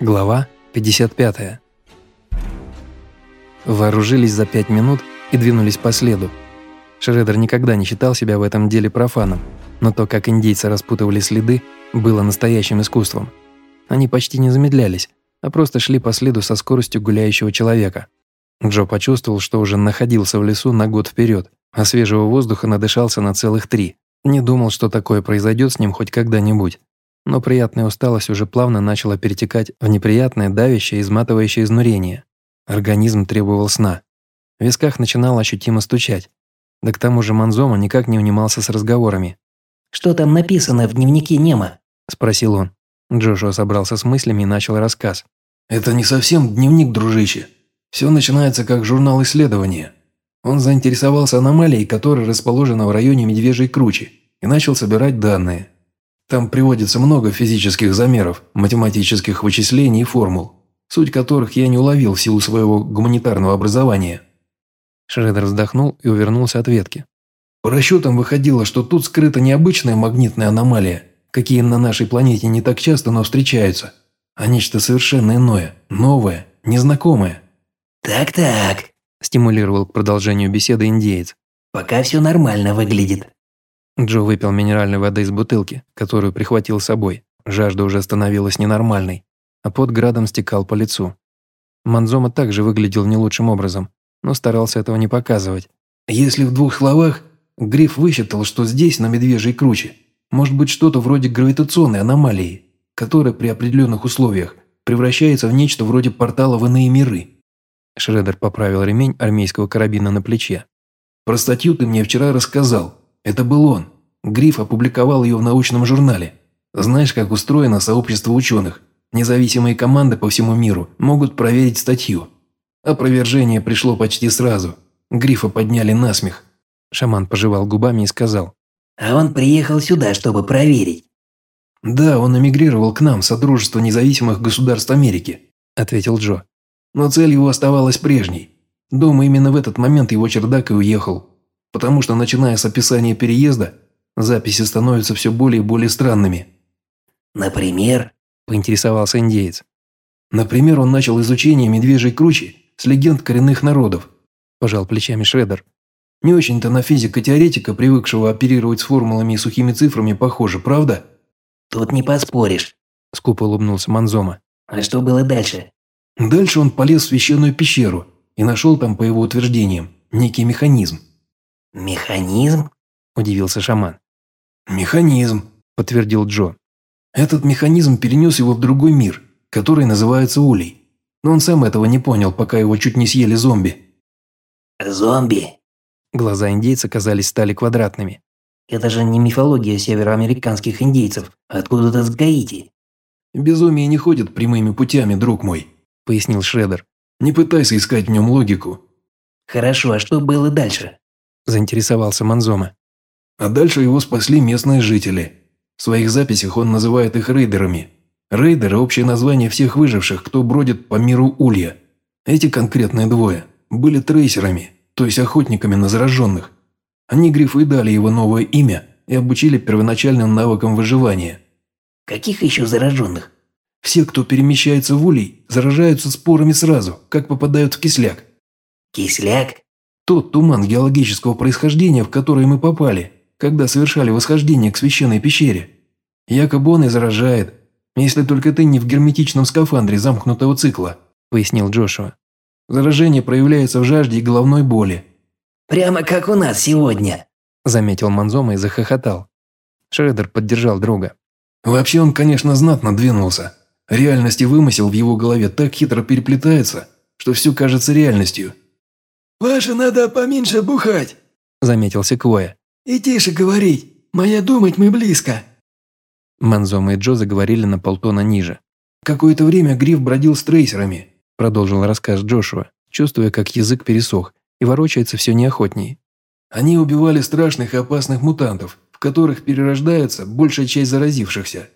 Глава 55. Вооружились за пять минут и двинулись по следу. Шредер никогда не считал себя в этом деле профаном, но то, как индейцы распутывали следы, было настоящим искусством. Они почти не замедлялись, а просто шли по следу со скоростью гуляющего человека. Джо почувствовал, что уже находился в лесу на год вперед, а свежего воздуха надышался на целых три. Не думал, что такое произойдет с ним хоть когда-нибудь но приятная усталость уже плавно начала перетекать в неприятное, давящее, изматывающее изнурение. Организм требовал сна. В висках начинало ощутимо стучать. Да к тому же Манзома никак не унимался с разговорами. «Что там написано в дневнике Нема?» – спросил он. Джошуа собрался с мыслями и начал рассказ. «Это не совсем дневник, дружище. Все начинается как журнал исследования. Он заинтересовался аномалией, которая расположена в районе Медвежьей Кручи, и начал собирать данные. Там приводится много физических замеров, математических вычислений и формул, суть которых я не уловил в силу своего гуманитарного образования. Шредер вздохнул и увернулся от ветки. По расчетам выходило, что тут скрыта необычная магнитная аномалия, какие на нашей планете не так часто, но встречаются, а нечто совершенно иное, новое, незнакомое. «Так-так», – стимулировал к продолжению беседы индеец. «Пока все нормально выглядит. Джо выпил минеральной воды из бутылки, которую прихватил с собой. Жажда уже становилась ненормальной, а под градом стекал по лицу. Манзома также выглядел не лучшим образом, но старался этого не показывать. «Если в двух словах, Гриф высчитал, что здесь, на Медвежьей круче, может быть что-то вроде гравитационной аномалии, которая при определенных условиях превращается в нечто вроде портала в иные миры». Шредер поправил ремень армейского карабина на плече. «Про статью ты мне вчера рассказал. Это был он. Гриф опубликовал ее в научном журнале. Знаешь, как устроено сообщество ученых? Независимые команды по всему миру могут проверить статью. Опровержение пришло почти сразу. Грифа подняли на смех. Шаман пожевал губами и сказал. «А он приехал сюда, чтобы проверить». «Да, он эмигрировал к нам, Содружество независимых государств Америки», – ответил Джо. «Но цель его оставалась прежней. Дома именно в этот момент его чердак и уехал потому что, начиная с описания переезда, записи становятся все более и более странными. «Например?» – поинтересовался индеец. «Например, он начал изучение медвежьей кручи с легенд коренных народов», – пожал плечами Шредер. «Не очень-то на физика-теоретика, привыкшего оперировать с формулами и сухими цифрами, похоже, правда?» «Тут не поспоришь», – скупо улыбнулся Манзома. «А что было дальше?» Дальше он полез в священную пещеру и нашел там, по его утверждениям, некий механизм. «Механизм?» – удивился шаман. «Механизм», – подтвердил Джо. «Этот механизм перенес его в другой мир, который называется Улей. Но он сам этого не понял, пока его чуть не съели зомби». «Зомби?» Глаза индейца казались стали квадратными. «Это же не мифология североамериканских индейцев, откуда-то с Гаити». «Безумие не ходит прямыми путями, друг мой», – пояснил Шредер. «Не пытайся искать в нем логику». «Хорошо, а что было дальше?» Заинтересовался Манзома. А дальше его спасли местные жители. В своих записях он называет их рейдерами. Рейдеры – общее название всех выживших, кто бродит по миру Улья. Эти конкретные двое были трейсерами, то есть охотниками на зараженных. Они Грифу и дали его новое имя и обучили первоначальным навыкам выживания. Каких еще зараженных? Все, кто перемещается в Улей, заражаются спорами сразу, как попадают в кисляк. Кисляк? Тот туман геологического происхождения, в который мы попали, когда совершали восхождение к священной пещере. Якобы он и заражает, если только ты не в герметичном скафандре замкнутого цикла», – пояснил Джошуа. «Заражение проявляется в жажде и головной боли». «Прямо как у нас сегодня», – заметил Манзома и захохотал. Шредер поддержал друга. «Вообще он, конечно, знатно двинулся. Реальность и вымысел в его голове так хитро переплетаются, что все кажется реальностью. «Ваше надо поменьше бухать», – заметил Секвоя. «И тише говорить. Моя думать мы близко». Манзома и Джо заговорили на полтона ниже. «Какое-то время Гриф бродил с трейсерами», – продолжил рассказ Джошуа, чувствуя, как язык пересох и ворочается все неохотнее. «Они убивали страшных и опасных мутантов, в которых перерождается большая часть заразившихся.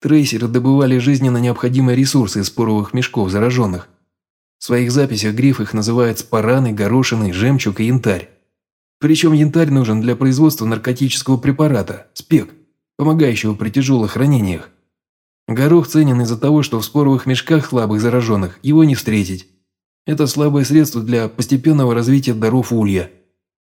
Трейсеры добывали жизненно необходимые ресурсы из споровых мешков зараженных, своих записях Гриф их называет спараны, горошины, жемчуг и янтарь. Причем янтарь нужен для производства наркотического препарата – спек, помогающего при тяжелых ранениях. Горох ценен из-за того, что в споровых мешках слабых зараженных его не встретить. Это слабое средство для постепенного развития даров улья.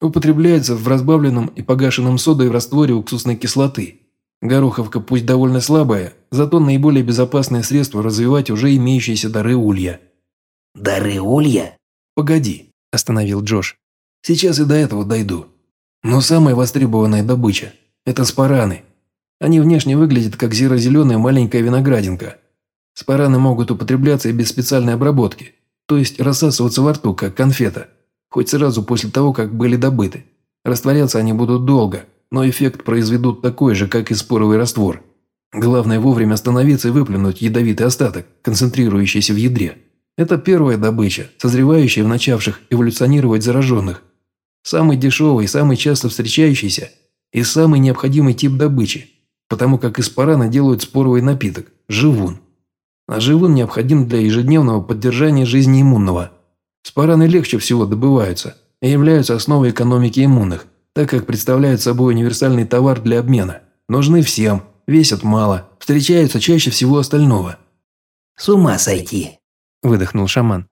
Употребляется в разбавленном и погашенном содой в растворе уксусной кислоты. Гороховка пусть довольно слабая, зато наиболее безопасное средство развивать уже имеющиеся дары улья. Дары улья? Погоди, остановил Джош. Сейчас и до этого дойду. Но самая востребованная добыча – это спараны. Они внешне выглядят как зеро-зеленая маленькая виноградинка. Спараны могут употребляться и без специальной обработки, то есть рассасываться во рту, как конфета, хоть сразу после того, как были добыты. Растворяться они будут долго, но эффект произведут такой же, как и споровый раствор. Главное вовремя остановиться и выплюнуть ядовитый остаток, концентрирующийся в ядре. Это первая добыча, созревающая в начавших эволюционировать зараженных. Самый дешевый, самый часто встречающийся и самый необходимый тип добычи, потому как из парана делают споровый напиток – живун. А живун необходим для ежедневного поддержания жизни иммунного. Спараны легче всего добываются и являются основой экономики иммунных, так как представляют собой универсальный товар для обмена. Нужны всем, весят мало, встречаются чаще всего остального. «С ума сойти!» – выдохнул шаман.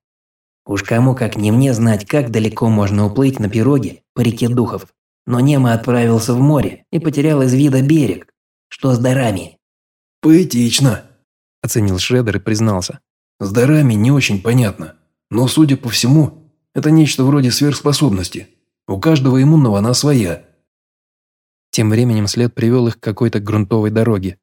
«Уж кому как не мне знать, как далеко можно уплыть на пироге по реке Духов. Но Нема отправился в море и потерял из вида берег. Что с дарами?» «Поэтично», – оценил Шредер и признался. «С дарами не очень понятно, но, судя по всему, это нечто вроде сверхспособности. У каждого иммунного она своя». Тем временем след привел их к какой-то грунтовой дороге.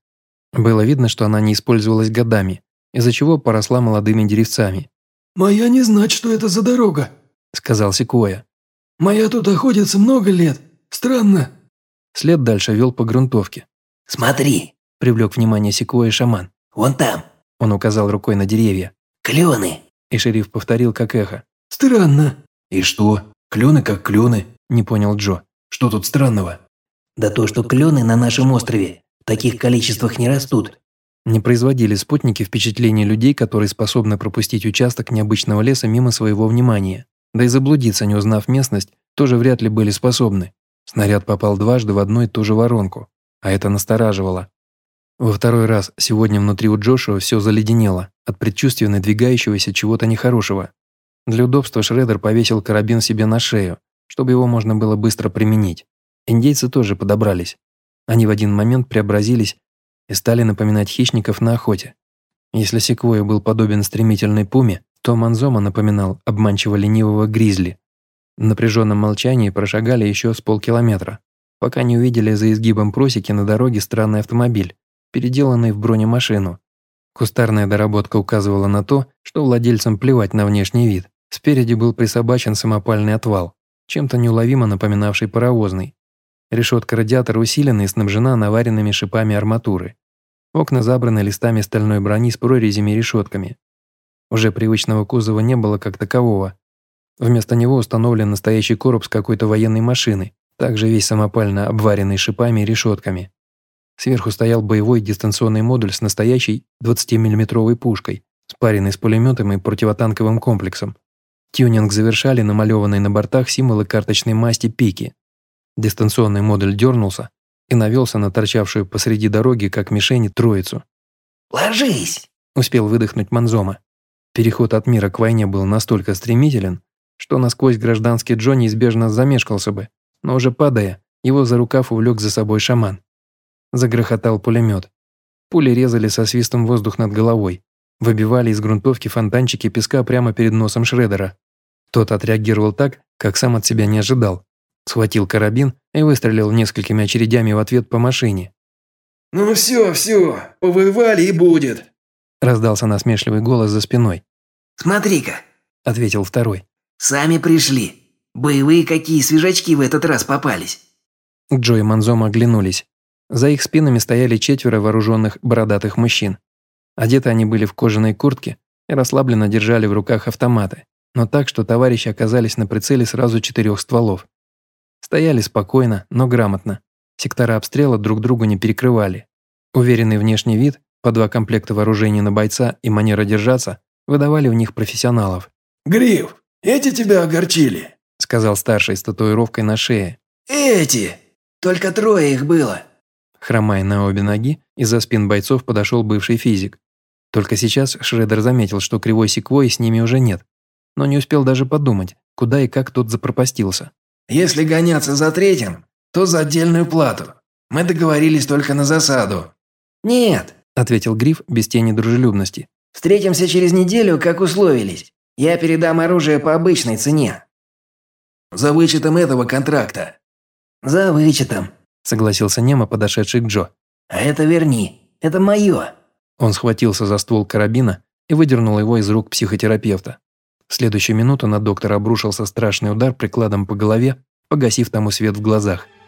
Было видно, что она не использовалась годами, из-за чего поросла молодыми деревцами. «Моя не знать, что это за дорога», – сказал Секоя. «Моя тут охотится много лет. Странно». След дальше вел по грунтовке. «Смотри», – привлек внимание Секоя шаман. «Вон там». Он указал рукой на деревья. «Клены». И шериф повторил как эхо. «Странно». «И что? Клены как клены?» – не понял Джо. «Что тут странного?» «Да то, что клены на нашем острове в таких количествах не растут. Не производили спутники впечатления людей, которые способны пропустить участок необычного леса мимо своего внимания. Да и заблудиться, не узнав местность, тоже вряд ли были способны. Снаряд попал дважды в одну и ту же воронку, а это настораживало. Во второй раз сегодня внутри у Джошуа все заледенело от предчувствия надвигающегося чего-то нехорошего. Для удобства Шредер повесил карабин себе на шею, чтобы его можно было быстро применить. Индейцы тоже подобрались. Они в один момент преобразились и стали напоминать хищников на охоте. Если секвойя был подобен стремительной пуме, то Манзома напоминал обманчиво ленивого гризли. В напряженном молчании прошагали еще с полкилометра, пока не увидели за изгибом просеки на дороге странный автомобиль, переделанный в бронемашину. Кустарная доработка указывала на то, что владельцам плевать на внешний вид. Спереди был присобачен самопальный отвал, чем-то неуловимо напоминавший паровозный. Решетка радиатора усилена и снабжена наваренными шипами арматуры. Окна забраны листами стальной брони с прорезями и решетками. Уже привычного кузова не было как такового. Вместо него установлен настоящий короб с какой-то военной машины, также весь самопально обваренный шипами и решетками. Сверху стоял боевой дистанционный модуль с настоящей 20-миллиметровой пушкой, спаренный с пулеметом и противотанковым комплексом. Тюнинг завершали намалеванные на бортах символы карточной масти пики. Дистанционный модуль дернулся и навелся на торчавшую посреди дороги, как мишени, троицу. «Ложись!» – успел выдохнуть Манзома. Переход от мира к войне был настолько стремителен, что насквозь гражданский Джо неизбежно замешкался бы, но уже падая, его за рукав увлек за собой шаман. Загрохотал пулемет. Пули резали со свистом воздух над головой, выбивали из грунтовки фонтанчики песка прямо перед носом Шредера. Тот отреагировал так, как сам от себя не ожидал. Схватил карабин и выстрелил несколькими очередями в ответ по машине. «Ну все, все, повоевали и будет», – раздался насмешливый голос за спиной. «Смотри-ка», – ответил второй. «Сами пришли. Боевые какие свежачки в этот раз попались». Джо и Манзом оглянулись. За их спинами стояли четверо вооруженных бородатых мужчин. Одеты они были в кожаные куртки и расслабленно держали в руках автоматы, но так, что товарищи оказались на прицеле сразу четырех стволов. Стояли спокойно, но грамотно. Сектора обстрела друг другу не перекрывали. Уверенный внешний вид, по два комплекта вооружения на бойца и манера держаться выдавали в них профессионалов. «Гриф, эти тебя огорчили», – сказал старший с татуировкой на шее. «Эти! Только трое их было». Хромая на обе ноги Из-за спин бойцов подошел бывший физик. Только сейчас Шредер заметил, что кривой секвой с ними уже нет, но не успел даже подумать, куда и как тот запропастился. «Если гоняться за третьим, то за отдельную плату. Мы договорились только на засаду». «Нет», – ответил Гриф без тени дружелюбности. «Встретимся через неделю, как условились. Я передам оружие по обычной цене». «За вычетом этого контракта». «За вычетом», – согласился Немо, подошедший к Джо. «А это верни. Это мое». Он схватился за ствол карабина и выдернул его из рук психотерапевта. В следующую минуту на доктора обрушился страшный удар прикладом по голове, погасив тому свет в глазах –